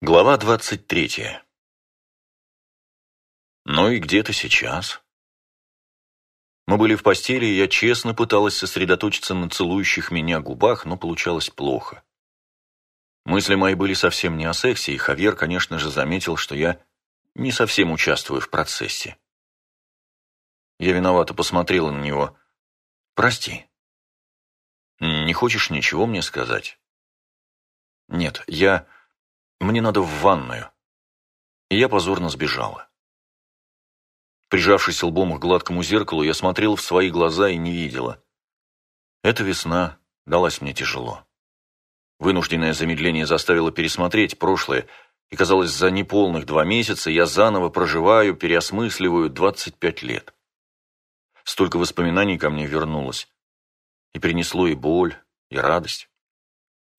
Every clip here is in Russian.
Глава двадцать третья. Ну и где ты сейчас? Мы были в постели, и я честно пыталась сосредоточиться на целующих меня губах, но получалось плохо. Мысли мои были совсем не о сексе, и Хавьер, конечно же, заметил, что я не совсем участвую в процессе. Я виновато посмотрела на него. «Прости. Не хочешь ничего мне сказать?» «Нет, я...» Мне надо в ванную. И я позорно сбежала. Прижавшись лбом к гладкому зеркалу, я смотрела в свои глаза и не видела. Эта весна далась мне тяжело. Вынужденное замедление заставило пересмотреть прошлое, и, казалось, за неполных два месяца я заново проживаю, переосмысливаю 25 лет. Столько воспоминаний ко мне вернулось. И принесло и боль, и радость.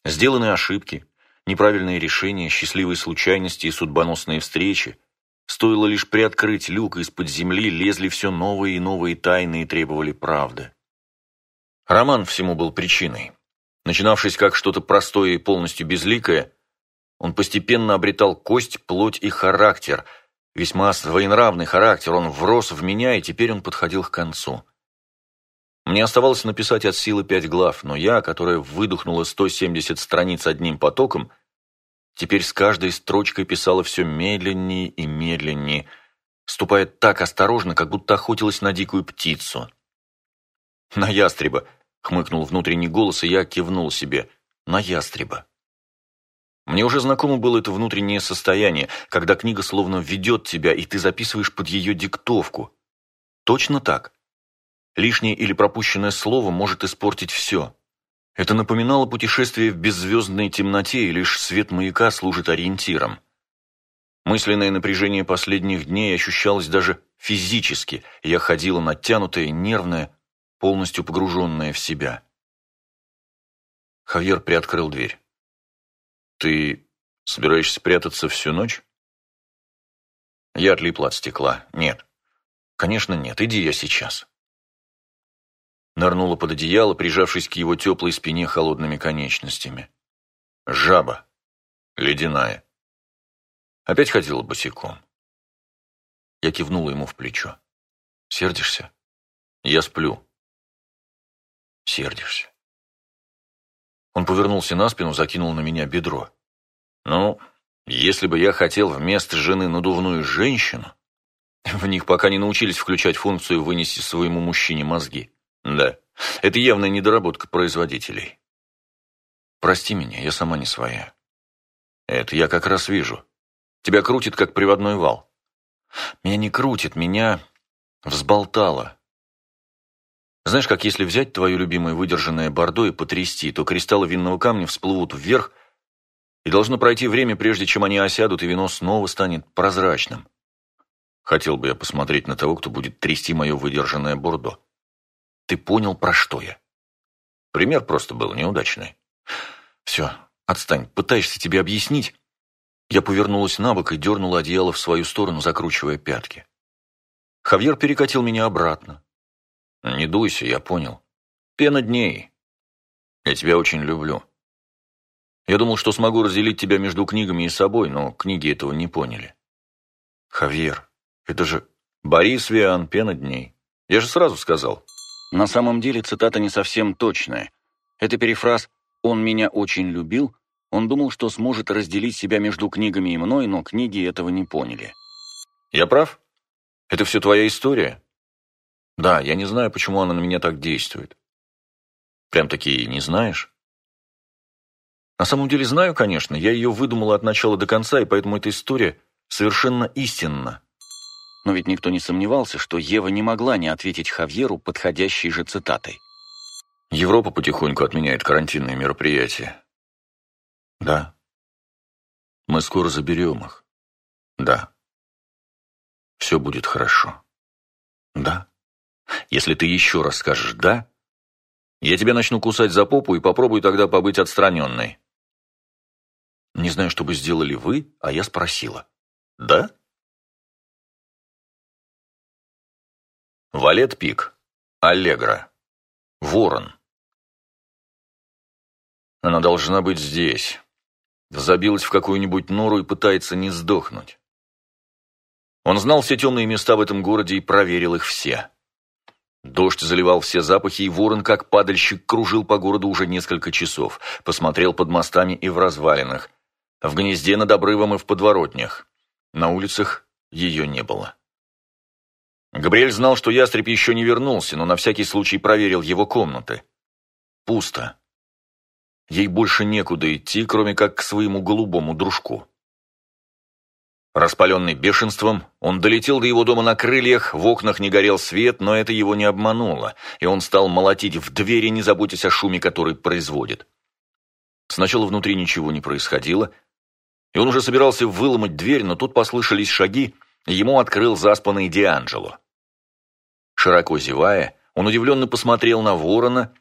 Сделанные ошибки, Неправильные решения, счастливые случайности и судьбоносные встречи. Стоило лишь приоткрыть люк, из-под земли лезли все новые и новые тайны и требовали правды. Роман всему был причиной. Начинавшись как что-то простое и полностью безликое, он постепенно обретал кость, плоть и характер, весьма своенравный характер, он врос в меня, и теперь он подходил к концу. Мне оставалось написать от силы пять глав, но я, которая выдохнула 170 страниц одним потоком, теперь с каждой строчкой писала все медленнее и медленнее, ступая так осторожно, как будто охотилась на дикую птицу. «На ястреба!» — хмыкнул внутренний голос, и я кивнул себе. «На ястреба!» Мне уже знакомо было это внутреннее состояние, когда книга словно ведет тебя, и ты записываешь под ее диктовку. Точно так. Лишнее или пропущенное слово может испортить все. Это напоминало путешествие в беззвездной темноте, и лишь свет маяка служит ориентиром. Мысленное напряжение последних дней ощущалось даже физически, я ходила натянутая, нервная, полностью погруженная в себя. Хавьер приоткрыл дверь. «Ты собираешься прятаться всю ночь?» Я отлипла от стекла. «Нет. Конечно, нет. Иди я сейчас» нырнула под одеяло, прижавшись к его теплой спине холодными конечностями. Жаба. Ледяная. Опять ходила босиком. Я кивнула ему в плечо. Сердишься? Я сплю. Сердишься. Он повернулся на спину, закинул на меня бедро. Ну, если бы я хотел вместо жены надувную женщину, в них пока не научились включать функцию вынести своему мужчине мозги. Да, это явная недоработка производителей. Прости меня, я сама не своя. Это я как раз вижу. Тебя крутит, как приводной вал. Меня не крутит, меня взболтало. Знаешь, как если взять твое любимое выдержанное бордо и потрясти, то кристаллы винного камня всплывут вверх, и должно пройти время, прежде чем они осядут, и вино снова станет прозрачным. Хотел бы я посмотреть на того, кто будет трясти мое выдержанное бордо. Ты понял, про что я? Пример просто был неудачный. Все, отстань, пытаешься тебе объяснить. Я повернулась на бок и дернула одеяло в свою сторону, закручивая пятки. Хавьер перекатил меня обратно. Не дуйся, я понял. Пена дней. Я тебя очень люблю. Я думал, что смогу разделить тебя между книгами и собой, но книги этого не поняли. Хавьер, это же Борис Виан, пена дней. Я же сразу сказал. На самом деле цитата не совсем точная. Это перефраз «он меня очень любил», он думал, что сможет разделить себя между книгами и мной, но книги этого не поняли. «Я прав? Это все твоя история?» «Да, я не знаю, почему она на меня так действует». «Прям-таки не знаешь?» «На самом деле знаю, конечно. Я ее выдумала от начала до конца, и поэтому эта история совершенно истинна. Но ведь никто не сомневался, что Ева не могла не ответить Хавьеру подходящей же цитатой. «Европа потихоньку отменяет карантинные мероприятия». «Да». «Мы скоро заберем их». «Да». «Все будет хорошо». «Да». «Если ты еще раз скажешь «да», я тебя начну кусать за попу и попробую тогда побыть отстраненной». Не знаю, что бы сделали вы, а я спросила. «Да?» Валет Пик. Аллегра. Ворон. Она должна быть здесь. Забилась в какую-нибудь нору и пытается не сдохнуть. Он знал все темные места в этом городе и проверил их все. Дождь заливал все запахи, и ворон, как падальщик, кружил по городу уже несколько часов. Посмотрел под мостами и в развалинах. В гнезде над обрывом и в подворотнях. На улицах ее не было. Габриэль знал, что ястреб еще не вернулся, но на всякий случай проверил его комнаты. Пусто. Ей больше некуда идти, кроме как к своему голубому дружку. Распаленный бешенством, он долетел до его дома на крыльях, в окнах не горел свет, но это его не обмануло, и он стал молотить в двери, не заботясь о шуме, который производит. Сначала внутри ничего не происходило, и он уже собирался выломать дверь, но тут послышались шаги, ему открыл заспанный Дианджело. Широко зевая, он удивленно посмотрел на ворона.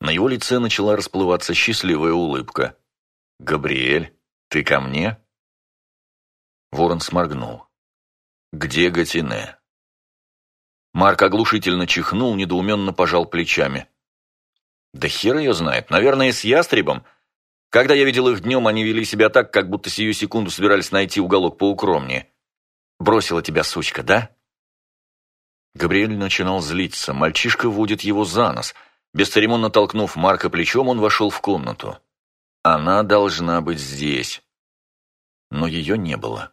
На его лице начала расплываться счастливая улыбка. «Габриэль, ты ко мне?» Ворон сморгнул. «Где Гатине?» Марк оглушительно чихнул, недоуменно пожал плечами. «Да хер ее знает. Наверное, с ястребом. Когда я видел их днем, они вели себя так, как будто сию секунду собирались найти уголок поукромнее. Бросила тебя сучка, да?» Габриэль начинал злиться. Мальчишка водит его за нос. Бесцеремонно толкнув Марка плечом, он вошел в комнату. Она должна быть здесь. Но ее не было.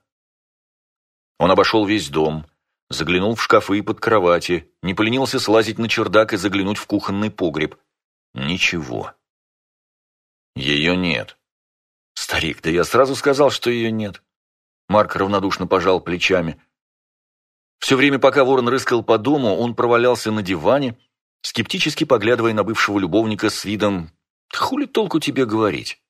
Он обошел весь дом, заглянул в шкафы и под кровати, не поленился слазить на чердак и заглянуть в кухонный погреб. Ничего. Ее нет. Старик, да я сразу сказал, что ее нет. Марк равнодушно пожал плечами. Все время, пока ворон рыскал по дому, он провалялся на диване, скептически поглядывая на бывшего любовника с видом «Хули толку тебе говорить?»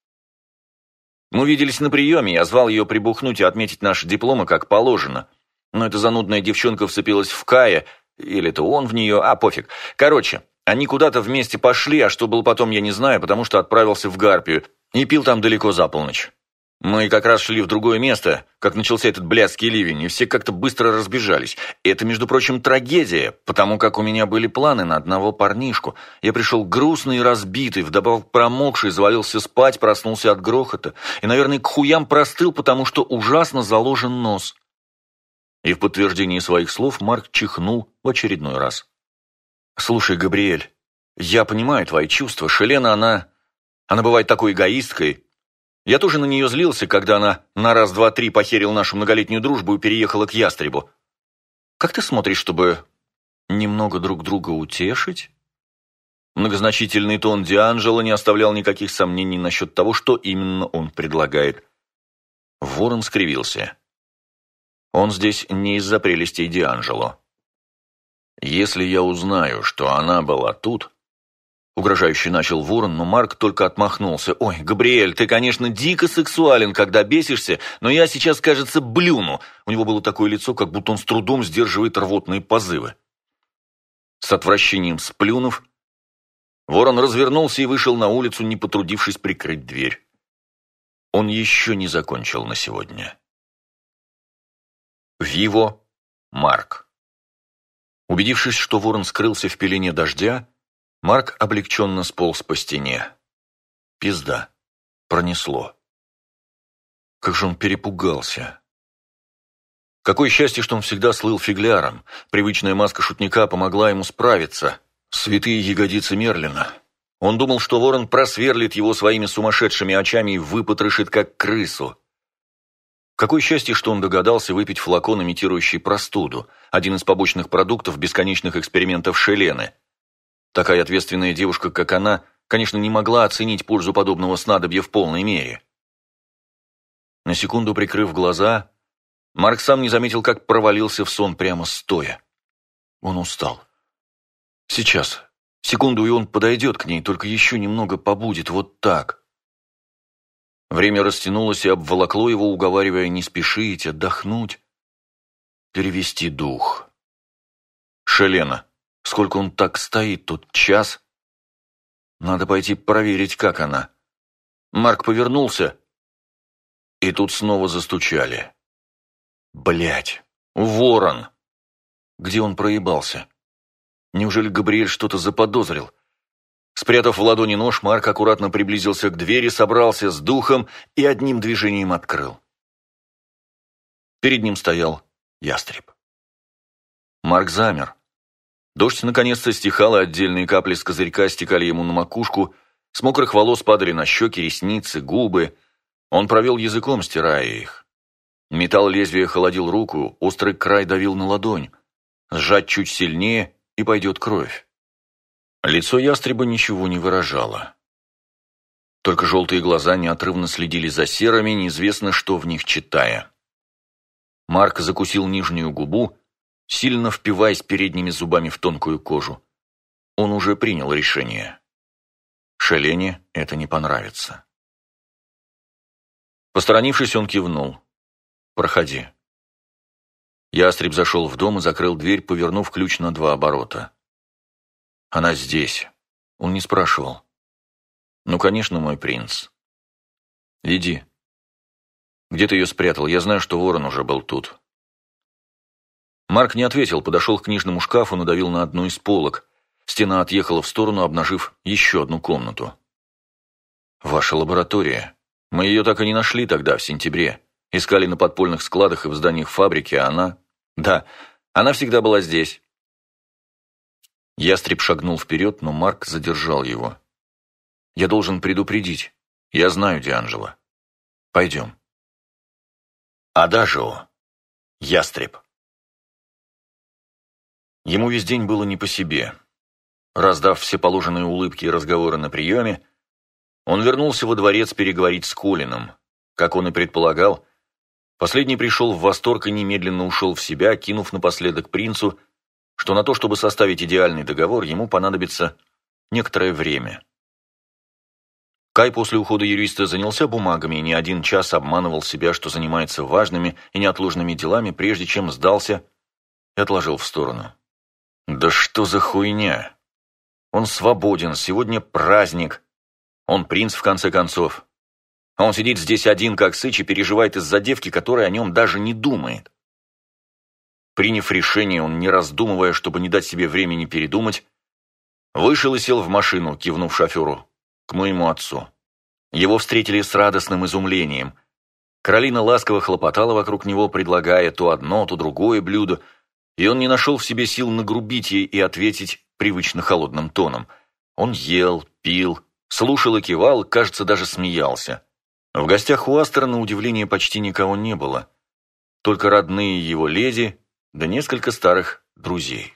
Мы виделись на приеме, я звал ее прибухнуть и отметить наши дипломы как положено. Но эта занудная девчонка вцепилась в Кая, или это он в нее, а пофиг. Короче, они куда-то вместе пошли, а что было потом, я не знаю, потому что отправился в Гарпию и пил там далеко за полночь. Мы как раз шли в другое место, как начался этот блядский ливень, и все как-то быстро разбежались. Это, между прочим, трагедия, потому как у меня были планы на одного парнишку. Я пришел грустный и разбитый, вдобавок промокший, завалился спать, проснулся от грохота. И, наверное, к хуям простыл, потому что ужасно заложен нос. И в подтверждении своих слов Марк чихнул в очередной раз. «Слушай, Габриэль, я понимаю твои чувства. Шелена, она... Она бывает такой эгоисткой, я тоже на нее злился, когда она на раз-два-три похерил нашу многолетнюю дружбу и переехала к Ястребу. Как ты смотришь, чтобы немного друг друга утешить?» Многозначительный тон Дианджело не оставлял никаких сомнений насчет того, что именно он предлагает. Ворон скривился. Он здесь не из-за прелестей Дианджело. «Если я узнаю, что она была тут, Угрожающе начал Ворон, но Марк только отмахнулся. «Ой, Габриэль, ты, конечно, дико сексуален, когда бесишься, но я сейчас, кажется, блюну». У него было такое лицо, как будто он с трудом сдерживает рвотные позывы. С отвращением сплюнув, Ворон развернулся и вышел на улицу, не потрудившись прикрыть дверь. Он еще не закончил на сегодня. Виво Марк. Убедившись, что ворон скрылся в пелене дождя, Марк облегченно сполз по стене. Пизда. Пронесло. Как же он перепугался. Какое счастье, что он всегда слыл фигляром. Привычная маска шутника помогла ему справиться. Святые ягодицы Мерлина. Он думал, что ворон просверлит его своими сумасшедшими очами и выпотрошит, как крысу. Какое счастье, что он догадался выпить флакон, имитирующий простуду, один из побочных продуктов бесконечных экспериментов Шелены – Такая ответственная девушка, как она, конечно, не могла оценить пользу подобного снадобья в полной мере. На секунду прикрыв глаза, Марк сам не заметил, как провалился в сон прямо стоя. Он устал. Сейчас. Секунду, и он подойдет к ней, только еще немного побудет вот так. Время растянулось и обволокло его, уговаривая не спешить, отдохнуть, перевести дух. Шелена. Сколько он так стоит тут? Час? Надо пойти проверить, как она. Марк повернулся, и тут снова застучали. Блять, ворон! Где он проебался? Неужели Габриэль что-то заподозрил? Спрятав в ладони нож, Марк аккуратно приблизился к двери, собрался с духом и одним движением открыл. Перед ним стоял ястреб. Марк замер. Дождь наконец-то стихал, и отдельные капли с козырька стекали ему на макушку, с мокрых волос падали на щеки, ресницы, губы. Он провел языком, стирая их. Металл лезвия холодил руку, острый край давил на ладонь. Сжать чуть сильнее, и пойдет кровь. Лицо ястреба ничего не выражало. Только желтые глаза неотрывно следили за серыми, неизвестно что в них читая. Марк закусил нижнюю губу, сильно впиваясь передними зубами в тонкую кожу. Он уже принял решение. Шелене это не понравится. Посторонившись, он кивнул. «Проходи». Ястреб зашел в дом и закрыл дверь, повернув ключ на два оборота. Она здесь. Он не спрашивал. Ну, конечно, мой принц. Иди. Где ты ее спрятал? Я знаю, что ворон уже был тут. Марк не ответил, подошел к книжному шкафу, надавил на одну из полок. Стена отъехала в сторону, обнажив еще одну комнату. «Ваша лаборатория. Мы ее так и не нашли тогда, в сентябре. Искали на подпольных складах и в зданиях фабрики, а она... Да, она всегда была здесь. Ястреб шагнул вперед, но Марк задержал его. «Я должен предупредить. Я знаю Дианджело. Пойдем». «Адажио. Ястреб». Ему весь день было не по себе. Раздав все положенные улыбки и разговоры на приеме, он вернулся во дворец переговорить с Колином. Как он и предполагал, последний пришел в восторг и немедленно ушел в себя, кинув напоследок принцу что на то, чтобы составить идеальный договор, ему понадобится некоторое время. Кай после ухода юриста занялся бумагами и не один час обманывал себя, что занимается важными и неотложными делами, прежде чем сдался и отложил в сторону. «Да что за хуйня? Он свободен, сегодня праздник. Он принц, в конце концов. А он сидит здесь один, как сыч, и переживает из-за девки, которая о нем даже не думает. Приняв решение, он, не раздумывая, чтобы не дать себе времени передумать, вышел и сел в машину, кивнув шоферу, к моему отцу. Его встретили с радостным изумлением. Каролина ласково хлопотала вокруг него, предлагая то одно, то другое блюдо, и он не нашел в себе сил нагрубить ей и ответить привычно холодным тоном. Он ел, пил, слушал и кивал, кажется, даже смеялся. В гостях у Астера, на удивление, почти никого не было. Только родные его леди да несколько старых друзей.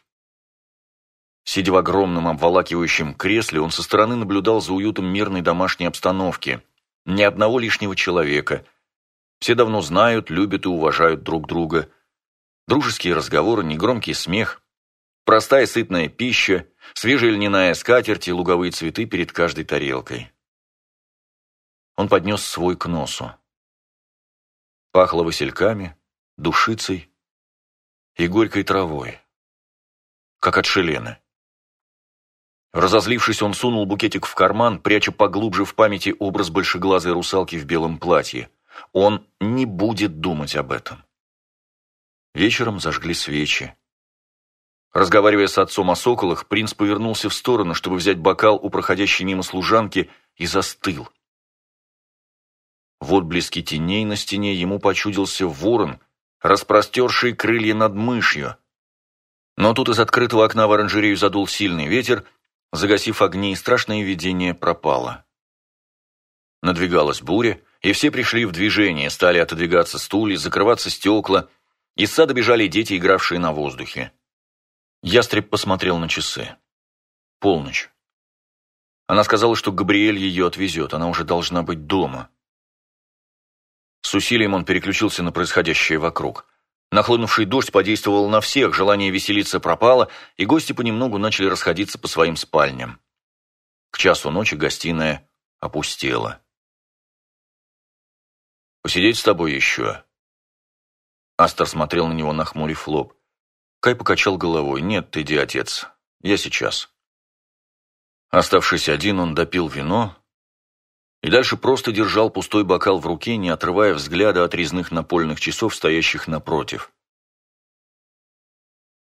Сидя в огромном обволакивающем кресле, он со стороны наблюдал за уютом мирной домашней обстановки. Ни одного лишнего человека. Все давно знают, любят и уважают друг друга. Дружеские разговоры, негромкий смех, простая сытная пища, свежая льняная скатерть и луговые цветы перед каждой тарелкой. Он поднес свой к носу. Пахло васильками, душицей, и горькой травой, как от шелены. Разозлившись, он сунул букетик в карман, пряча поглубже в памяти образ большеглазой русалки в белом платье. Он не будет думать об этом. Вечером зажгли свечи. Разговаривая с отцом о соколах, принц повернулся в сторону, чтобы взять бокал у проходящей мимо служанки, и застыл. В отблеске теней на стене ему почудился ворон — распростерший крылья над мышью. Но тут из открытого окна в оранжерею задул сильный ветер, загасив огни, и страшное видение пропало. Надвигалась буря, и все пришли в движение, стали отодвигаться стулья, закрываться стекла. Из сада бежали дети, игравшие на воздухе. Ястреб посмотрел на часы. Полночь. Она сказала, что Габриэль ее отвезет, она уже должна быть дома. С усилием он переключился на происходящее вокруг. Нахлынувший дождь подействовал на всех, желание веселиться пропало, и гости понемногу начали расходиться по своим спальням. К часу ночи гостиная опустела. «Посидеть с тобой еще?» Астер смотрел на него, нахмурив лоб. Кай покачал головой. «Нет, иди, отец. Я сейчас». Оставшись один, он допил вино, и дальше просто держал пустой бокал в руке, не отрывая взгляда от резных напольных часов, стоящих напротив.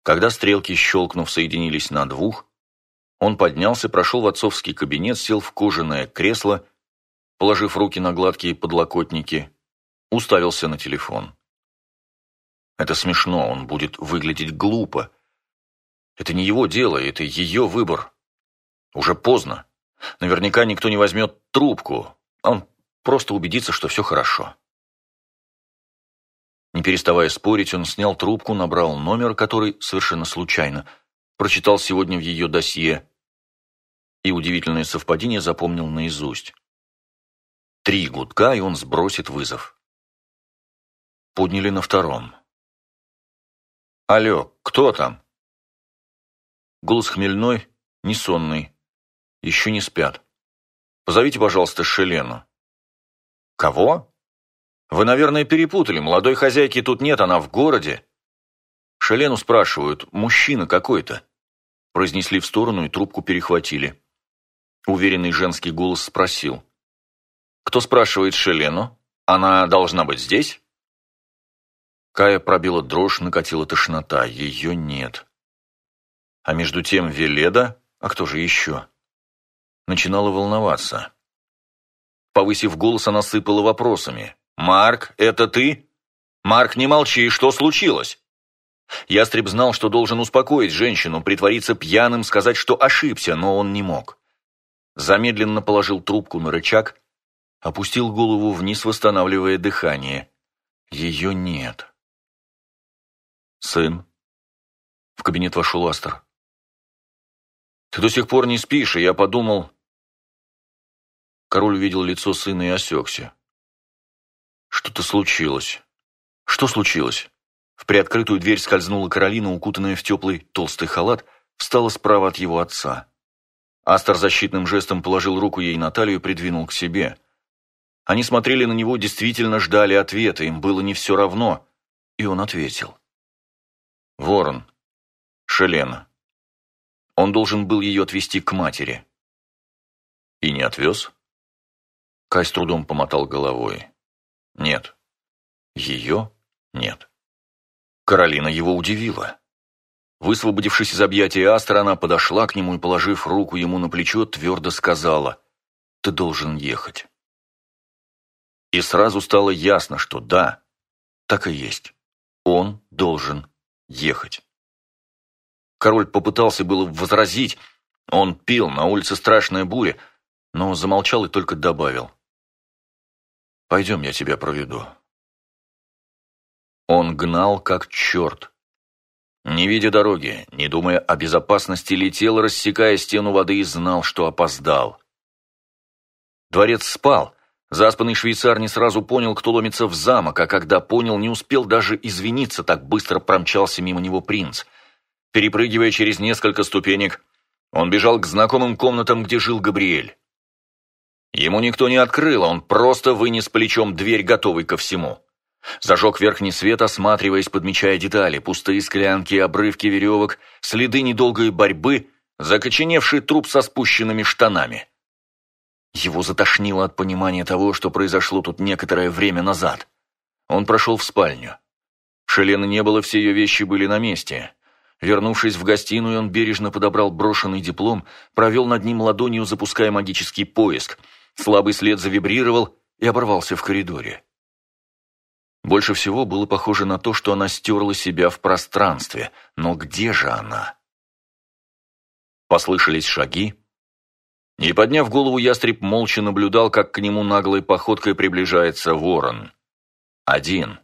Когда стрелки, щелкнув, соединились на двух, Он поднялся, прошел в отцовский кабинет, сел в кожаное кресло, положив руки на гладкие подлокотники, уставился на телефон. Это смешно, он будет выглядеть глупо. Это не его дело, это ее выбор. Уже поздно. Наверняка никто не возьмет трубку. Он просто убедится, что все хорошо. Не переставая спорить, он снял трубку, набрал номер, который совершенно случайно прочитал сегодня в ее досье, и удивительное совпадение запомнил наизусть. Три гудка, и он сбросит вызов. Подняли на втором. «Алло, кто там?» Голос хмельной, несонный. Еще не спят. «Позовите, пожалуйста, Шелену». «Кого?» «Вы, наверное, перепутали. Молодой хозяйки тут нет, она в городе». Шелену спрашивают, мужчина какой-то. Произнесли в сторону и трубку перехватили. Уверенный женский голос спросил. «Кто спрашивает Шелену? Она должна быть здесь?» Кая пробила дрожь, накатила тошнота. Ее нет. А между тем Веледа, а кто же еще? Начинала волноваться. Повысив голос, она сыпала вопросами. «Марк, это ты? Марк, не молчи, что случилось?» Ястреб знал, что должен успокоить женщину, притвориться пьяным, сказать, что ошибся, но он не мог замедленно положил трубку на рычаг, опустил голову вниз, восстанавливая дыхание. Ее нет. «Сын?» В кабинет вошел Астер. «Ты до сих пор не спишь, и я подумал...» Король увидел лицо сына и осекся. «Что-то случилось. Что случилось?» В приоткрытую дверь скользнула Каролина, укутанная в теплый толстый халат, встала справа от его отца. Астер защитным жестом положил руку ей на талию и придвинул к себе. Они смотрели на него, действительно ждали ответа, им было не все равно, и он ответил. «Ворон. Шелена. Он должен был ее отвезти к матери». «И не отвез?» Кай с трудом помотал головой. «Нет. Ее нет». Каролина его удивила. Высвободившись из объятия Астра, она подошла к нему и, положив руку ему на плечо, твердо сказала «Ты должен ехать». И сразу стало ясно, что да, так и есть. Он должен ехать. Король попытался было возразить. Он пил, на улице страшная буря, но замолчал и только добавил. «Пойдем, я тебя проведу». Он гнал, как черт, не видя дороги, не думая о безопасности, летел, рассекая стену воды и знал, что опоздал. Дворец спал. Заспанный швейцар не сразу понял, кто ломится в замок, а когда понял, не успел даже извиниться, так быстро промчался мимо него принц. Перепрыгивая через несколько ступенек, он бежал к знакомым комнатам, где жил Габриэль. Ему никто не открыл, он просто вынес плечом дверь, готовый ко всему. Зажег верхний свет, осматриваясь, подмечая детали, пустые склянки, обрывки веревок, следы недолгой борьбы, закоченевший труп со спущенными штанами. Его затошнило от понимания того, что произошло тут некоторое время назад. Он прошел в спальню. Шелены не было, все ее вещи были на месте. Вернувшись в гостиную, он бережно подобрал брошенный диплом, провел над ним ладонью, запуская магический поиск. Слабый след завибрировал и оборвался в коридоре. Больше всего было похоже на то, что она стерла себя в пространстве. Но где же она? Послышались шаги. И, подняв голову, ястреб молча наблюдал, как к нему наглой походкой приближается ворон. Один.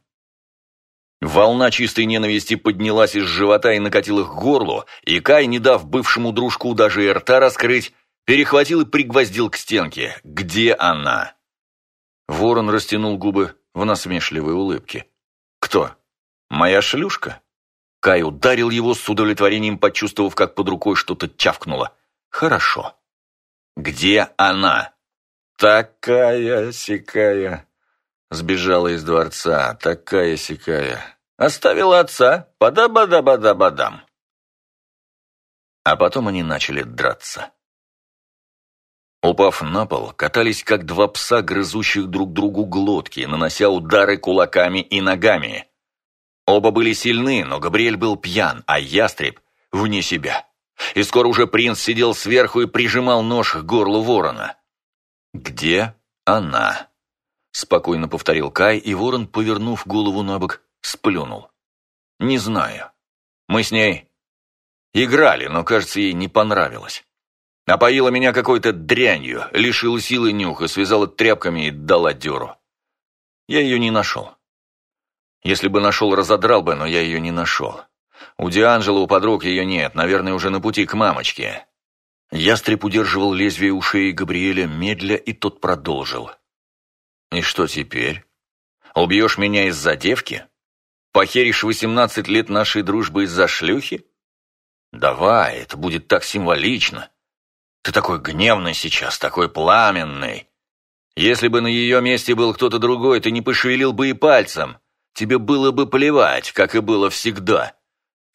Волна чистой ненависти поднялась из живота и накатила к горлу, и Кай, не дав бывшему дружку даже и рта раскрыть, перехватил и пригвоздил к стенке. «Где она?» Ворон растянул губы в насмешливой улыбке. «Кто? Моя шлюшка?» Кай ударил его с удовлетворением, почувствовав, как под рукой что-то чавкнуло. «Хорошо. Где она?» «Такая-сякая!» Сбежала из дворца, такая-сякая. Оставила отца, бада-бада-бада-бадам. А потом они начали драться. Упав на пол, катались как два пса, грызущих друг другу глотки, нанося удары кулаками и ногами. Оба были сильны, но Габриэль был пьян, а ястреб вне себя. И скоро уже принц сидел сверху и прижимал нож к горлу ворона. «Где она?» Спокойно повторил Кай, и ворон, повернув голову на бок, сплюнул. «Не знаю. Мы с ней играли, но, кажется, ей не понравилось. Напоила меня какой-то дрянью, лишила силы нюха, связала тряпками и дала дёру. Я ее не нашел. Если бы нашел, разодрал бы, но я ее не нашел. У Дианжела, у подруг ее нет, наверное, уже на пути к мамочке. Ястреб удерживал лезвие у шеи Габриэля медля, и тот продолжил. «И что теперь? Убьешь меня из-за девки? Похеришь восемнадцать лет нашей дружбы из-за шлюхи? Давай, это будет так символично. Ты такой гневный сейчас, такой пламенный. Если бы на ее месте был кто-то другой, ты не пошевелил бы и пальцем. Тебе было бы плевать, как и было всегда.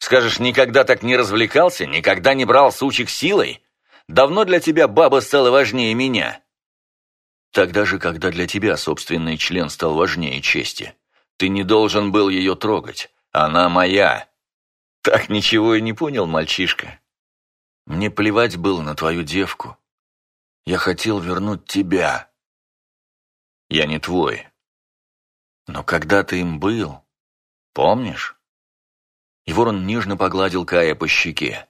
Скажешь, никогда так не развлекался, никогда не брал сучек силой? Давно для тебя баба стала важнее меня. Тогда же, когда для тебя собственный член стал важнее чести. Ты не должен был ее трогать. Она моя. Так ничего и не понял, мальчишка. Мне плевать было на твою девку. Я хотел вернуть тебя. Я не твой. Но когда ты им был, помнишь? И ворон нежно погладил Кая по щеке.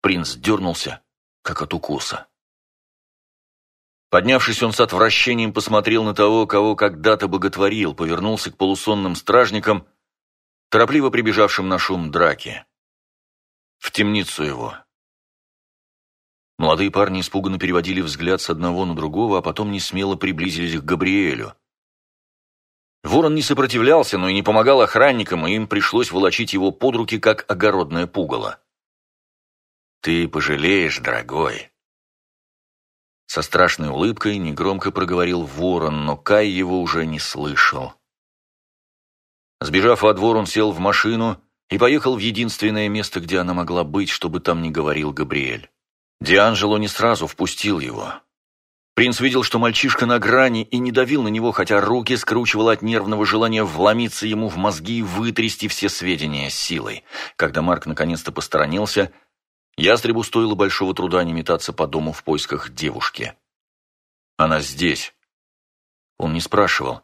Принц дернулся, как от укуса. Поднявшись, он с отвращением посмотрел на того, кого когда-то боготворил, повернулся к полусонным стражникам, торопливо прибежавшим на шум драки. В темницу его. Молодые парни испуганно переводили взгляд с одного на другого, а потом несмело приблизились к Габриэлю. Ворон не сопротивлялся, но и не помогал охранникам, и им пришлось волочить его под руки, как огородное пугало. «Ты пожалеешь, дорогой!» Со страшной улыбкой негромко проговорил ворон, но Кай его уже не слышал. Сбежав во двор, он сел в машину и поехал в единственное место, где она могла быть, чтобы там не говорил Габриэль. Дианжело не сразу впустил его. Принц видел, что мальчишка на грани и не давил на него, хотя руки скручивало от нервного желания вломиться ему в мозги и вытрясти все сведения силой. Когда Марк наконец-то посторонился, ястребу стоило большого труда не метаться по дому в поисках девушки. «Она здесь». Он не спрашивал.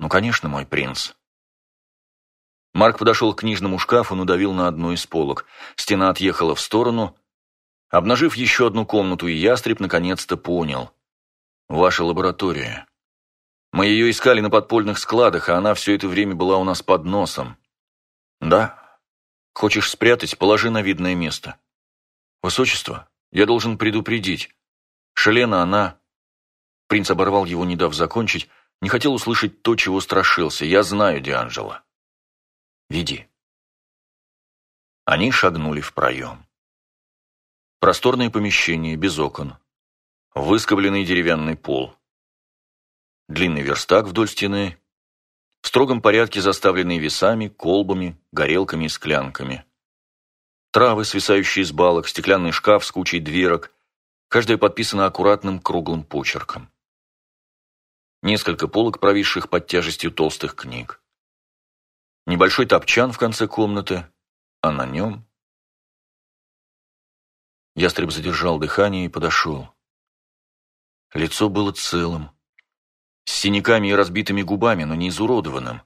«Ну, конечно, мой принц». Марк подошел к книжному шкафу, надавил на одну из полок. Стена отъехала в сторону, Обнажив еще одну комнату, ястреб наконец-то понял. «Ваша лаборатория. Мы ее искали на подпольных складах, а она все это время была у нас под носом. Да? Хочешь спрятать, положи на видное место. Высочество, я должен предупредить. Шелена, она...» Принц оборвал его, не дав закончить, не хотел услышать то, чего страшился. «Я знаю, Дианджело. Веди». Они шагнули в проем. Просторное помещение, без окон. Выскобленный деревянный пол. Длинный верстак вдоль стены. В строгом порядке заставленный весами, колбами, горелками и склянками. Травы, свисающие с балок, стеклянный шкаф с кучей дверок. Каждая подписана аккуратным круглым почерком. Несколько полок, провисших под тяжестью толстых книг. Небольшой топчан в конце комнаты, а на нем Ястреб задержал дыхание и подошел. Лицо было целым, с синяками и разбитыми губами, но не изуродованным.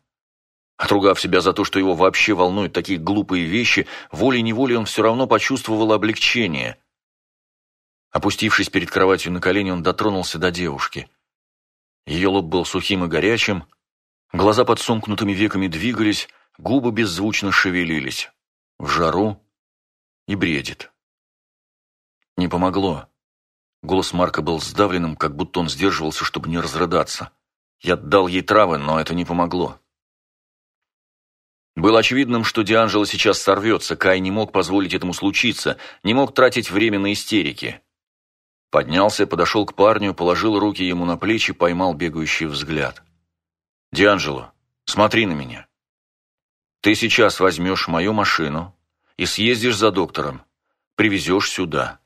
Отругав себя за то, что его вообще волнуют такие глупые вещи, волей-неволей он все равно почувствовал облегчение. Опустившись перед кроватью на колени, он дотронулся до девушки. Ее лоб был сухим и горячим, глаза под сомкнутыми веками двигались, губы беззвучно шевелились. В жару и бредит. Не помогло. Голос Марка был сдавленным, как будто он сдерживался, чтобы не разрыдаться. Я дал ей травы, но это не помогло. Было очевидным, что Дианжело сейчас сорвется, Кай не мог позволить этому случиться, не мог тратить время на истерики. Поднялся, подошел к парню, положил руки ему на плечи, поймал бегающий взгляд. «Дианжело, смотри на меня. Ты сейчас возьмешь мою машину и съездишь за доктором, привезешь сюда.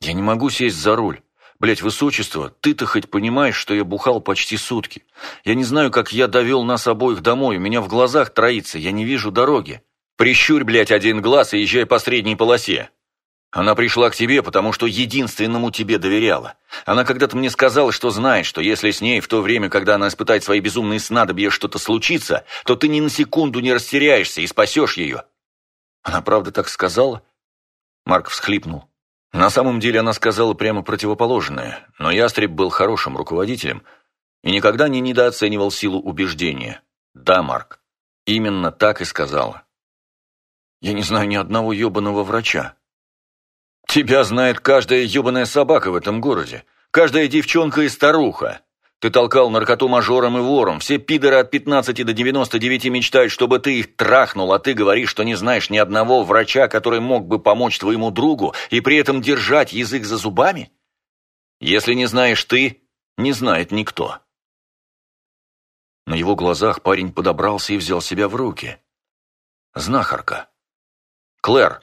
Я не могу сесть за руль. Блять, высочество, ты-то хоть понимаешь, что я бухал почти сутки. Я не знаю, как я довел нас обоих домой, у меня в глазах троится, я не вижу дороги. Прищурь, блядь, один глаз и езжай по средней полосе. Она пришла к тебе, потому что единственному тебе доверяла. Она когда-то мне сказала, что знает, что если с ней в то время, когда она испытает свои безумные снадобья, что-то случится, то ты ни на секунду не растеряешься и спасешь ее. Она правда так сказала? Марк всхлипнул. На самом деле она сказала прямо противоположное, но Ястреб был хорошим руководителем и никогда не недооценивал силу убеждения. Да, Марк, именно так и сказала. Я не знаю ни одного ебаного врача, Тебя знает каждая ебаная собака в этом городе. Каждая девчонка и старуха. Ты толкал наркоту мажором и вором. Все пидоры от 15 до 99 мечтают, чтобы ты их трахнул, а ты говоришь, что не знаешь ни одного врача, который мог бы помочь твоему другу и при этом держать язык за зубами? Если не знаешь ты, не знает никто. На его глазах парень подобрался и взял себя в руки. Знахарка. Клэр,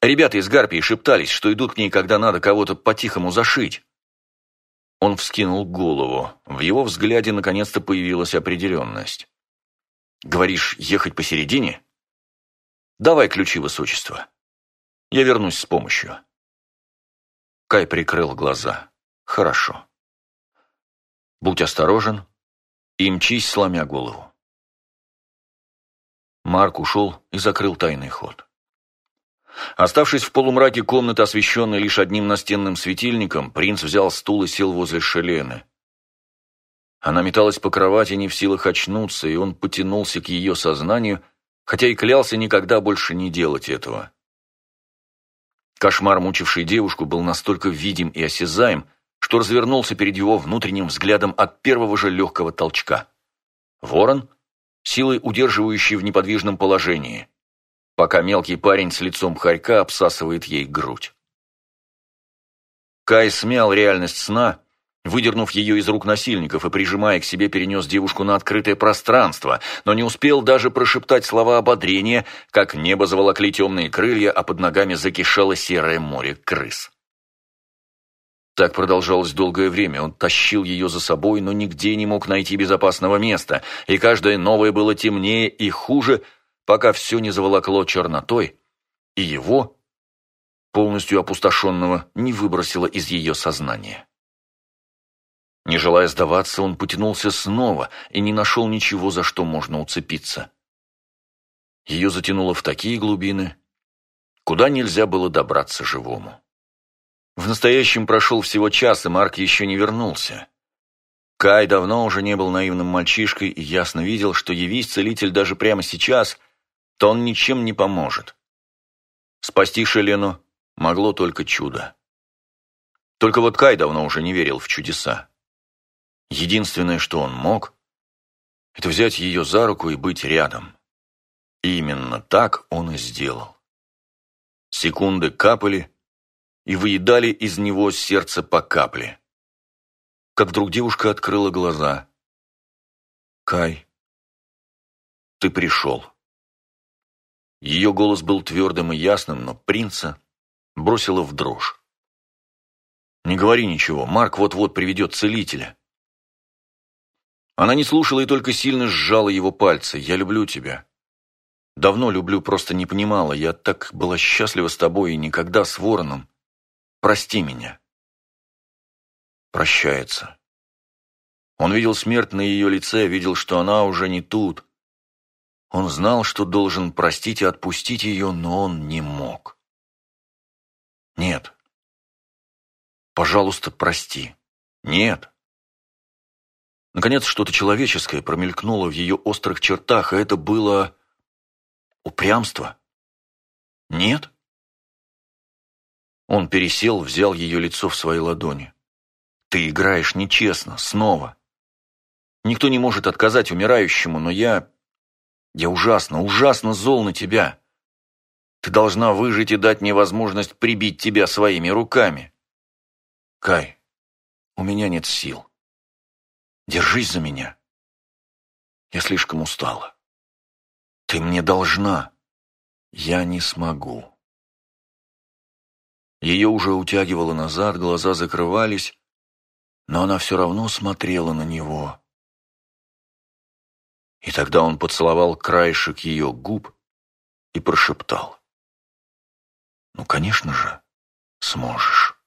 Ребята из Гарпии шептались, что идут к ней, когда надо кого-то по-тихому зашить. Он вскинул голову. В его взгляде наконец-то появилась определенность. «Говоришь, ехать посередине?» «Давай ключи, высочество. Я вернусь с помощью». Кай прикрыл глаза. «Хорошо. Будь осторожен и мчись, сломя голову». Марк ушел и закрыл тайный ход. Оставшись в полумраке комнаты, освещенной лишь одним настенным светильником, принц взял стул и сел возле Шелены. Она металась по кровати, не в силах очнуться, и он потянулся к ее сознанию, хотя и клялся никогда больше не делать этого. Кошмар, мучивший девушку, был настолько видим и осязаем, что развернулся перед его внутренним взглядом от первого же легкого толчка. Ворон, силой удерживающий в неподвижном положении – пока мелкий парень с лицом хорька обсасывает ей грудь. Кай смял реальность сна, выдернув ее из рук насильников и, прижимая к себе, перенес девушку на открытое пространство, но не успел даже прошептать слова ободрения, как небо заволокли темные крылья, а под ногами закишало серое море крыс. Так продолжалось долгое время. Он тащил ее за собой, но нигде не мог найти безопасного места, и каждое новое было темнее и хуже – пока все не заволокло чернотой, и его, полностью опустошенного, не выбросило из ее сознания. Не желая сдаваться, он потянулся снова и не нашел ничего, за что можно уцепиться. Ее затянуло в такие глубины, куда нельзя было добраться живому. В настоящем прошел всего час, и Марк еще не вернулся. Кай давно уже не был наивным мальчишкой и ясно видел, что явись целитель даже прямо сейчас, то он ничем не поможет. Спасти Шелену могло только чудо. Только вот Кай давно уже не верил в чудеса. Единственное, что он мог, это взять ее за руку и быть рядом. И именно так он и сделал. Секунды капали и выедали из него сердце по капле. Как вдруг девушка открыла глаза. «Кай, ты пришел». Ее голос был твердым и ясным, но принца бросило в дрожь. «Не говори ничего, Марк вот-вот приведет целителя». Она не слушала и только сильно сжала его пальцы. «Я люблю тебя». «Давно люблю, просто не понимала. Я так была счастлива с тобой и никогда с вороном. Прости меня». Прощается. Он видел смерть на ее лице, видел, что она уже не тут, он знал, что должен простить и отпустить ее, но он не мог. Нет. Пожалуйста, прости. Нет. Наконец, что-то человеческое промелькнуло в ее острых чертах, а это было... упрямство. Нет? Он пересел, взял ее лицо в свои ладони. Ты играешь нечестно, снова. Никто не может отказать умирающему, но я я ужасно, ужасно зол на тебя. Ты должна выжить и дать мне возможность прибить тебя своими руками. Кай, у меня нет сил. Держись за меня. Я слишком устала. Ты мне должна. Я не смогу. Ее уже утягивало назад, глаза закрывались, но она все равно смотрела на него. И тогда он поцеловал краешек ее губ и прошептал. «Ну, конечно же, сможешь».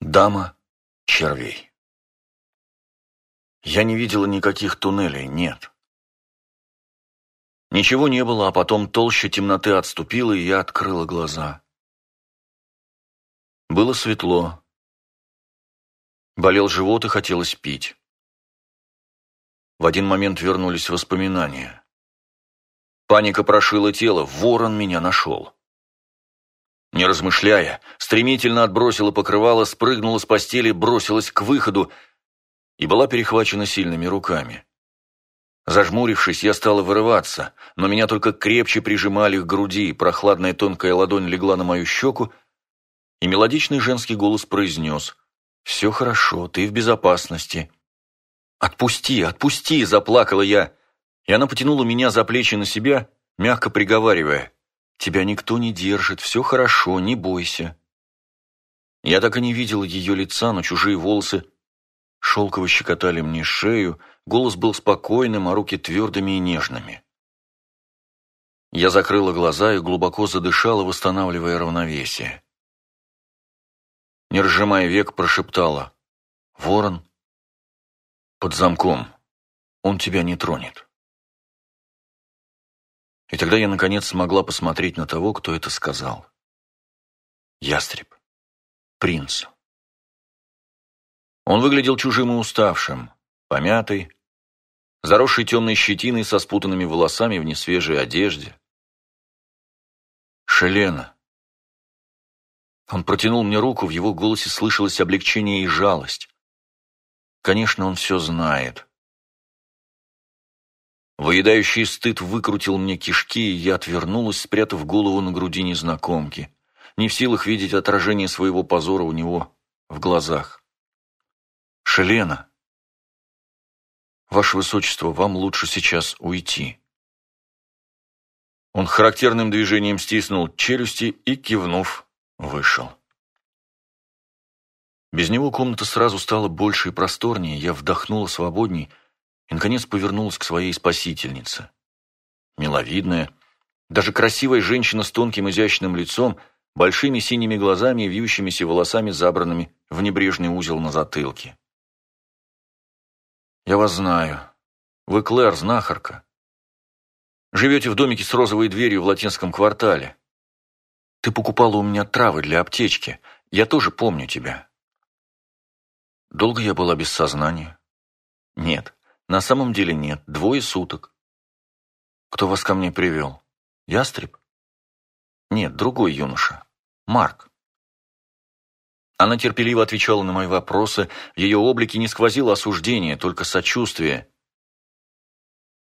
Дама червей. Я не видела никаких туннелей, нет. Ничего не было, а потом толща темноты отступила, и я открыла глаза. Было светло. Болел живот и хотелось пить. В один момент вернулись воспоминания. Паника прошила тело, ворон меня нашел. Не размышляя, стремительно отбросила покрывало, спрыгнула с постели, бросилась к выходу и была перехвачена сильными руками. Зажмурившись, я стала вырываться, но меня только крепче прижимали к груди, прохладная тонкая ладонь легла на мою щеку, и мелодичный женский голос произнес «Все хорошо, ты в безопасности». «Отпусти, отпусти!» – заплакала я, и она потянула меня за плечи на себя, мягко приговаривая «Тебя никто не держит, все хорошо, не бойся». Я так и не видела ее лица, но чужие волосы шелково щекотали мне шею, голос был спокойным, а руки твердыми и нежными. Я закрыла глаза и глубоко задышала, восстанавливая равновесие. Не разжимая век, прошептала «Ворон, под замком. Он тебя не тронет. И тогда я, наконец, смогла посмотреть на того, кто это сказал. Ястреб. Принц. Он выглядел чужим и уставшим, помятый, заросший темной щетиной со спутанными волосами в несвежей одежде. Шелена. Он протянул мне руку, в его голосе слышалось облегчение и жалость. Конечно, он все знает. Выедающий стыд выкрутил мне кишки, и я отвернулась, спрятав голову на груди незнакомки, не в силах видеть отражение своего позора у него в глазах. «Шелена, ваше высочество, вам лучше сейчас уйти». Он характерным движением стиснул челюсти и, кивнув, вышел. Без него комната сразу стала больше и просторнее, я вдохнула свободней и, наконец, повернулась к своей спасительнице. Миловидная, даже красивая женщина с тонким изящным лицом, большими синими глазами и вьющимися волосами, забранными в небрежный узел на затылке. «Я вас знаю. Вы Клэр, знахарка. Живете в домике с розовой дверью в латинском квартале. Ты покупала у меня травы для аптечки. Я тоже помню тебя». Долго я была без сознания? Нет, на самом деле нет, двое суток. Кто вас ко мне привел? Ястреб? Нет, другой юноша. Марк. Она терпеливо отвечала на мои вопросы, в ее облике не сквозило осуждение, только сочувствие.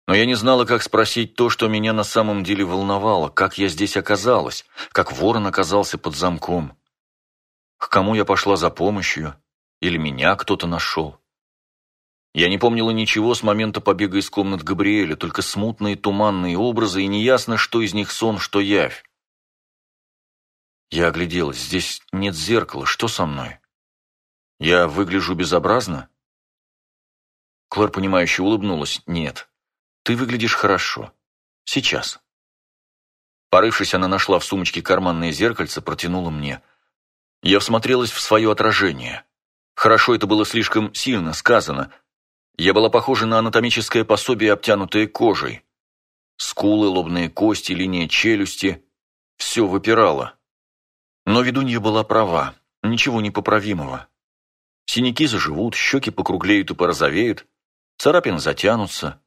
Но я не знала, как спросить то, что меня на самом деле волновало, как я здесь оказалась, как ворон оказался под замком. К кому я пошла за помощью? Или меня кто-то нашел? Я не помнила ничего с момента побега из комнат Габриэля, только смутные туманные образы, и неясно, что из них сон, что явь. Я огляделась. Здесь нет зеркала. Что со мной? Я выгляжу безобразно? Клэр, понимающе улыбнулась. Нет. Ты выглядишь хорошо. Сейчас. Порывшись, она нашла в сумочке карманное зеркальце, протянула мне. Я всмотрелась в свое отражение. Хорошо это было слишком сильно сказано. Я была похожа на анатомическое пособие, обтянутое кожей. Скулы, лобные кости, линия челюсти – все выпирало. Но ведунья была права, ничего непоправимого. Синяки заживут, щеки покруглеют и порозовеют, царапины затянутся.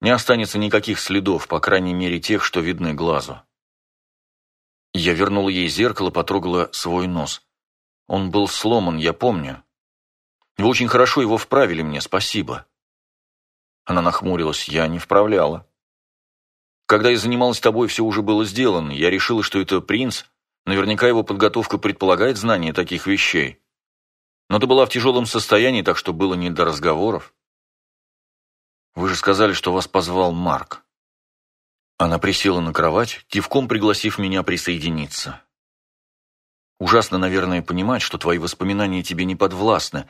Не останется никаких следов, по крайней мере тех, что видны глазу. Я вернула ей зеркало, потрогала свой нос. Он был сломан, я помню. Вы очень хорошо его вправили мне, спасибо. Она нахмурилась, я не вправляла. Когда я занималась тобой, все уже было сделано. Я решила, что это принц. Наверняка его подготовка предполагает знание таких вещей. Но ты была в тяжелом состоянии, так что было не до разговоров. Вы же сказали, что вас позвал Марк. Она присела на кровать, кивком пригласив меня присоединиться. Ужасно, наверное, понимать, что твои воспоминания тебе не подвластны,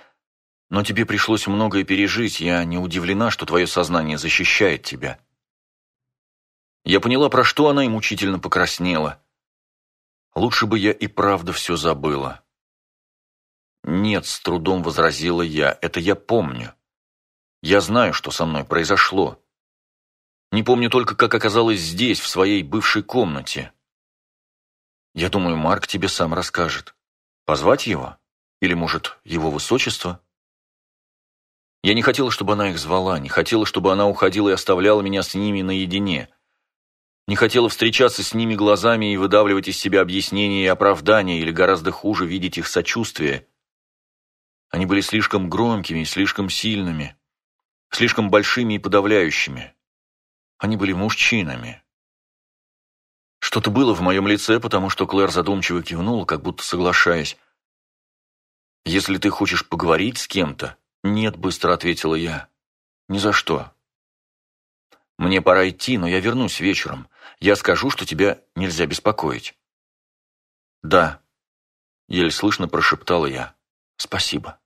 но тебе пришлось многое пережить, я не удивлена, что твое сознание защищает тебя. Я поняла, про что она и мучительно покраснела. Лучше бы я и правда все забыла. «Нет», — с трудом возразила я, — «это я помню. Я знаю, что со мной произошло. Не помню только, как оказалась здесь, в своей бывшей комнате. Я думаю, Марк тебе сам расскажет. Позвать его? Или, может, его высочество?» Я не хотела, чтобы она их звала, не хотела, чтобы она уходила и оставляла меня с ними наедине. Не хотела встречаться с ними глазами и выдавливать из себя объяснения и оправдания, или гораздо хуже видеть их сочувствие. Они были слишком громкими, слишком сильными, слишком большими и подавляющими. Они были мужчинами. Что-то было в моем лице, потому что Клэр задумчиво кивнула, как будто соглашаясь. «Если ты хочешь поговорить с кем-то...» «Нет», — быстро ответила я. «Ни за что. Мне пора идти, но я вернусь вечером. Я скажу, что тебя нельзя беспокоить». «Да», — еле слышно прошептала я. «Спасибо».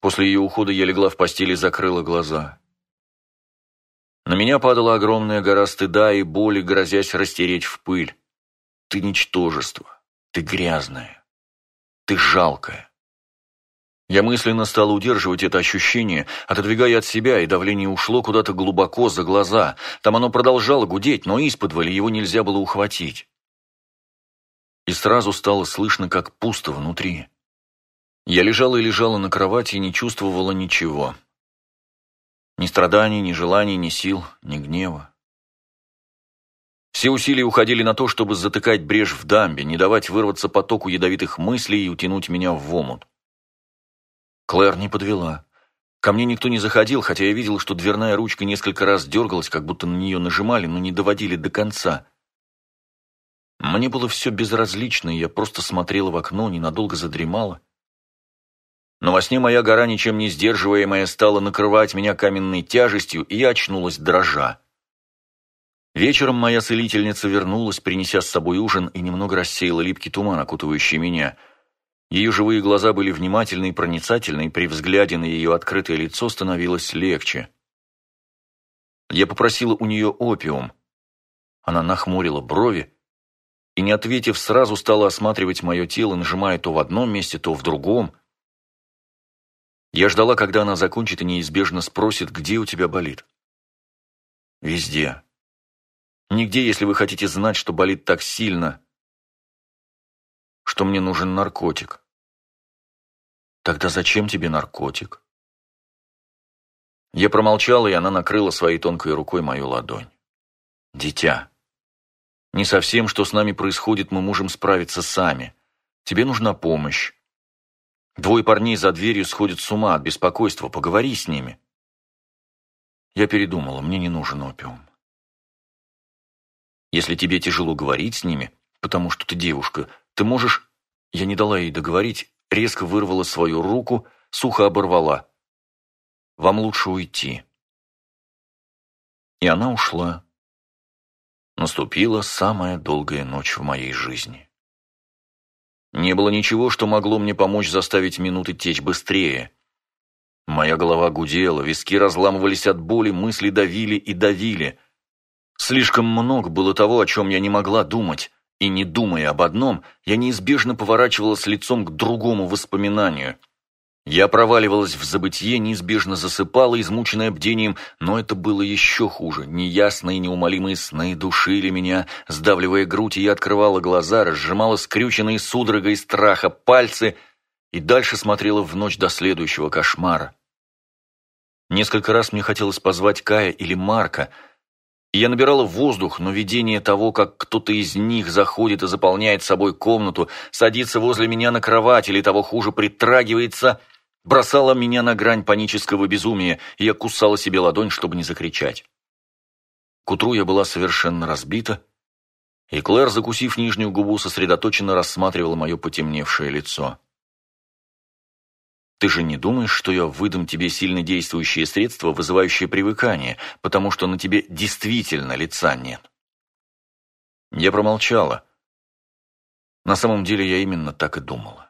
После ее ухода я легла в постели и закрыла глаза. На меня падала огромная гора стыда и боли, грозясь растереть в пыль. Ты ничтожество, ты грязная, ты жалкая. Я мысленно стала удерживать это ощущение, отодвигая от себя, и давление ушло куда-то глубоко за глаза. Там оно продолжало гудеть, но исподволь его нельзя было ухватить. И сразу стало слышно, как пусто внутри. Я лежала и лежала на кровати и не чувствовала ничего. Ни страданий, ни желаний, ни сил, ни гнева. Все усилия уходили на то, чтобы затыкать брешь в дамбе, не давать вырваться потоку ядовитых мыслей и утянуть меня в омут. Клэр не подвела. Ко мне никто не заходил, хотя я видел, что дверная ручка несколько раз дергалась, как будто на нее нажимали, но не доводили до конца. Мне было все безразлично, и я просто смотрела в окно, ненадолго задремала. Но во сне моя гора, ничем не сдерживаемая, стала накрывать меня каменной тяжестью, и я очнулась дрожа. Вечером моя целительница вернулась, принеся с собой ужин, и немного рассеяла липкий туман, окутывающий меня – ее живые глаза были внимательны и проницательны, и при взгляде на ее открытое лицо становилось легче. Я попросила у нее опиум. Она нахмурила брови и, не ответив, сразу стала осматривать мое тело, нажимая то в одном месте, то в другом. Я ждала, когда она закончит и неизбежно спросит, где у тебя болит. Везде. Нигде, если вы хотите знать, что болит так сильно, что мне нужен наркотик. Тогда зачем тебе наркотик? Я промолчала, и она накрыла своей тонкой рукой мою ладонь. Дитя, не совсем, что с нами происходит, мы можем справиться сами. Тебе нужна помощь. Двое парней за дверью сходят с ума от беспокойства. Поговори с ними. Я передумала, мне не нужен опиум. Если тебе тяжело говорить с ними, потому что ты девушка, ты можешь...» Я не дала ей договорить, резко вырвала свою руку, сухо оборвала. «Вам лучше уйти». И она ушла. Наступила самая долгая ночь в моей жизни. Не было ничего, что могло мне помочь заставить минуты течь быстрее. Моя голова гудела, виски разламывались от боли, мысли давили и давили. Слишком много было того, о чем я не могла думать. И не думая об одном, я неизбежно поворачивалась лицом к другому воспоминанию. Я проваливалась в забытье, неизбежно засыпала, измученная бдением, но это было еще хуже. Неясные неумолимые сны душили меня, сдавливая грудь, я открывала глаза, разжимала скрюченные судорогой страха пальцы и дальше смотрела в ночь до следующего кошмара. Несколько раз мне хотелось позвать Кая или Марка – я набирала воздух, но видение того, как кто-то из них заходит и заполняет собой комнату, садится возле меня на кровать или того хуже притрагивается, бросало меня на грань панического безумия, и я кусала себе ладонь, чтобы не закричать. К утру я была совершенно разбита, и Клэр, закусив нижнюю губу, сосредоточенно рассматривала мое потемневшее лицо. Ты же не думаешь, что я выдам тебе сильно действующие средства, вызывающие привыкание, потому что на тебе действительно лица нет?» Я промолчала. На самом деле я именно так и думала.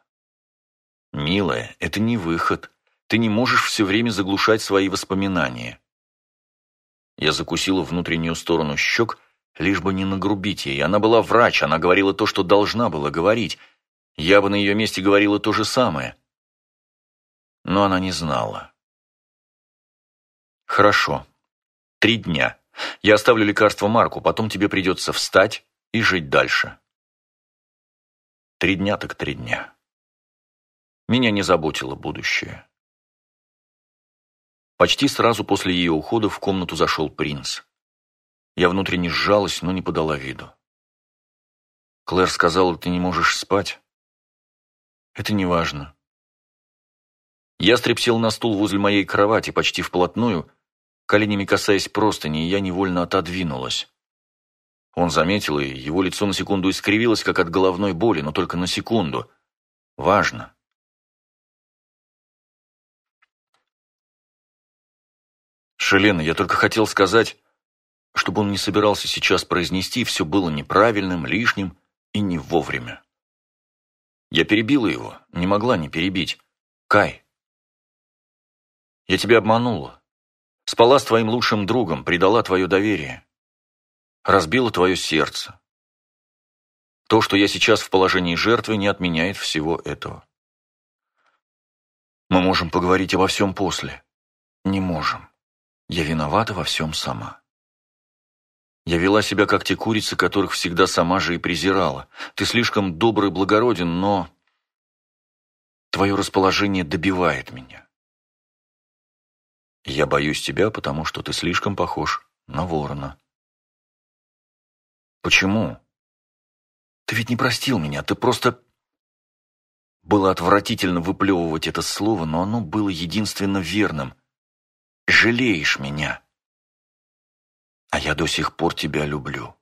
«Милая, это не выход. Ты не можешь все время заглушать свои воспоминания. Я закусила внутреннюю сторону щек, лишь бы не нагрубить ей. Она была врач, она говорила то, что должна была говорить. Я бы на ее месте говорила то же самое. Но она не знала. Хорошо. Три дня. Я оставлю лекарство Марку, потом тебе придется встать и жить дальше. Три дня так три дня. Меня не заботило будущее. Почти сразу после ее ухода в комнату зашел принц. Я внутренне сжалась, но не подала виду. Клэр сказала, ты не можешь спать. Это не важно. Ястреб сел на стул возле моей кровати, почти вплотную, коленями касаясь простыни, и я невольно отодвинулась. Он заметил, и его лицо на секунду искривилось, как от головной боли, но только на секунду. Важно. Шелена, я только хотел сказать, чтобы он не собирался сейчас произнести, все было неправильным, лишним и не вовремя. Я перебила его, не могла не перебить. Кай, я тебя обманула. Спала с твоим лучшим другом, предала твое доверие разбило твое сердце. То, что я сейчас в положении жертвы, не отменяет всего этого. Мы можем поговорить обо всем после. Не можем. Я виновата во всем сама. Я вела себя, как те курицы, которых всегда сама же и презирала. Ты слишком добрый и благороден, но... Твое расположение добивает меня. Я боюсь тебя, потому что ты слишком похож на ворона. Почему? Ты ведь не простил меня, ты просто... Было отвратительно выплевывать это слово, но оно было единственно верным. Жалеешь меня. А я до сих пор тебя люблю.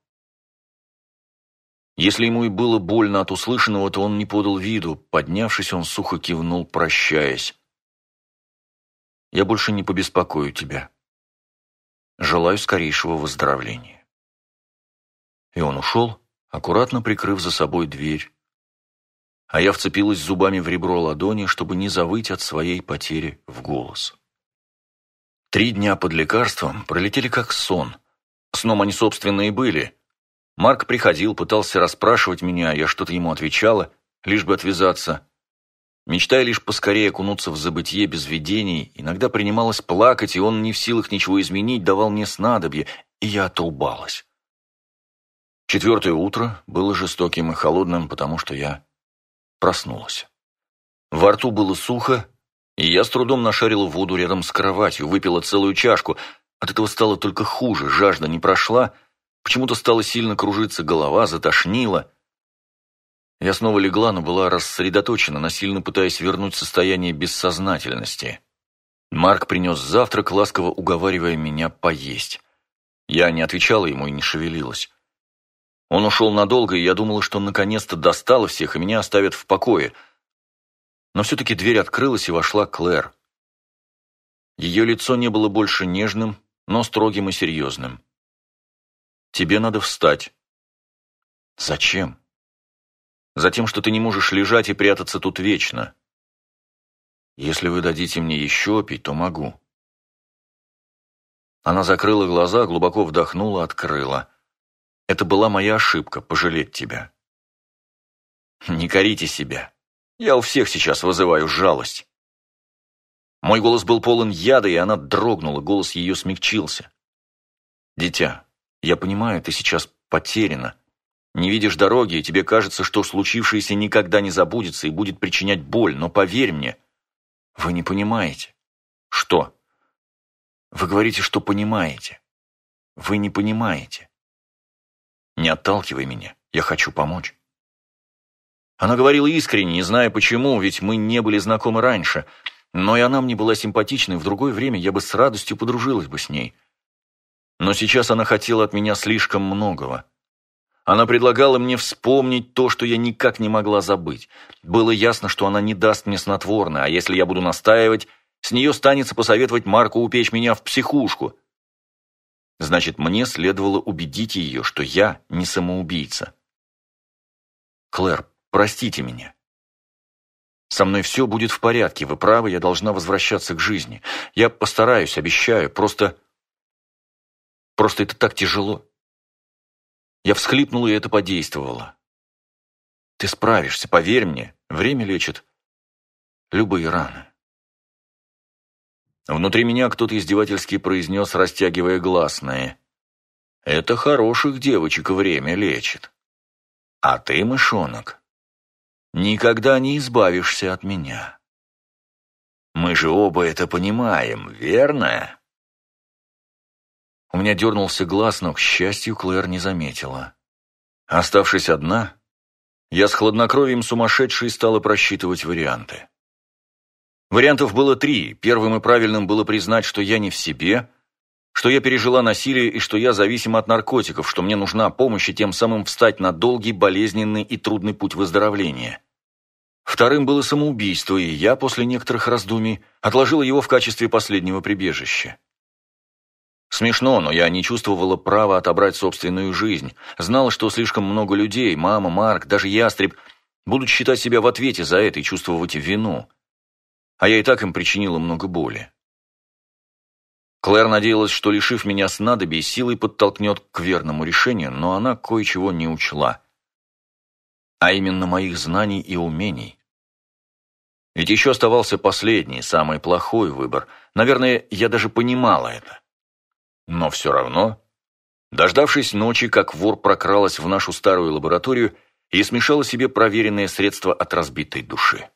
Если ему и было больно от услышанного, то он не подал виду. Поднявшись, он сухо кивнул, прощаясь. «Я больше не побеспокою тебя. Желаю скорейшего выздоровления». И он ушел, аккуратно прикрыв за собой дверь. А я вцепилась зубами в ребро ладони, чтобы не завыть от своей потери в голос. Три дня под лекарством пролетели как сон. Сном они, собственно, и были. Марк приходил, пытался расспрашивать меня, я что-то ему отвечала, лишь бы отвязаться. Мечтая лишь поскорее окунуться в забытье без видений, иногда принималась плакать, и он не в силах ничего изменить, давал мне снадобье, и я отрубалась. Четвертое утро было жестоким и холодным, потому что я проснулась. Во рту было сухо, и я с трудом нашарила воду рядом с кроватью, выпила целую чашку. От этого стало только хуже, жажда не прошла, почему-то стала сильно кружиться голова, затошнила. Я снова легла, но была рассредоточена, насильно пытаясь вернуть состояние бессознательности. Марк принес завтрак, ласково уговаривая меня поесть. Я не отвечала ему и не шевелилась. Он ушел надолго, и я думала, что наконец-то достала всех, и меня оставят в покое. Но все-таки дверь открылась, и вошла Клэр. Ее лицо не было больше нежным, но строгим и серьезным. «Тебе надо встать». «Зачем?» «Затем, что ты не можешь лежать и прятаться тут вечно». «Если вы дадите мне еще пить, то могу». Она закрыла глаза, глубоко вдохнула, открыла. Это была моя ошибка, пожалеть тебя. Не корите себя. Я у всех сейчас вызываю жалость. Мой голос был полон яда, и она дрогнула, голос ее смягчился. Дитя, я понимаю, ты сейчас потеряна. Не видишь дороги, и тебе кажется, что случившееся никогда не забудется и будет причинять боль, но поверь мне, вы не понимаете. Что? Вы говорите, что понимаете. Вы не понимаете. Не отталкивай меня, я хочу помочь. Она говорила искренне, не зная почему, ведь мы не были знакомы раньше. Но и она мне была симпатичной, в другое время я бы с радостью подружилась бы с ней. Но сейчас она хотела от меня слишком многого. Она предлагала мне вспомнить то, что я никак не могла забыть. Было ясно, что она не даст мне снотворное, а если я буду настаивать, с нее станется посоветовать Марку упечь меня в психушку. Значит, мне следовало убедить ее, что я не самоубийца. Клэр, простите меня. Со мной все будет в порядке, вы правы, я должна возвращаться к жизни. Я постараюсь, обещаю, просто... Просто это так тяжело. Я всхлипнула, и это подействовало. Ты справишься, поверь мне. Время лечит любые раны. Внутри меня кто-то издевательски произнес, растягивая гласные. «Это хороших девочек время лечит. А ты, мышонок, никогда не избавишься от меня. Мы же оба это понимаем, верно?» У меня дернулся глаз, но, к счастью, Клэр не заметила. Оставшись одна, я с хладнокровием сумасшедшей стала просчитывать варианты. Вариантов было три. Первым и правильным было признать, что я не в себе, что я пережила насилие и что я зависима от наркотиков, что мне нужна помощь и тем самым встать на долгий, болезненный и трудный путь выздоровления. Вторым было самоубийство, и я, после некоторых раздумий, отложила его в качестве последнего прибежища. Смешно, но я не чувствовала права отобрать собственную жизнь. Знала, что слишком много людей, мама, Марк, даже ястреб, будут считать себя в ответе за это и чувствовать вину. А я и так им причинила много боли. Клэр надеялась, что, лишив меня снадобий, силой подтолкнет к верному решению, но она кое-чего не учла. А именно моих знаний и умений. Ведь еще оставался последний, самый плохой выбор. Наверное, я даже понимала это. Но все равно, дождавшись ночи, как вор прокралась в нашу старую лабораторию и смешала себе проверенные средства от разбитой души.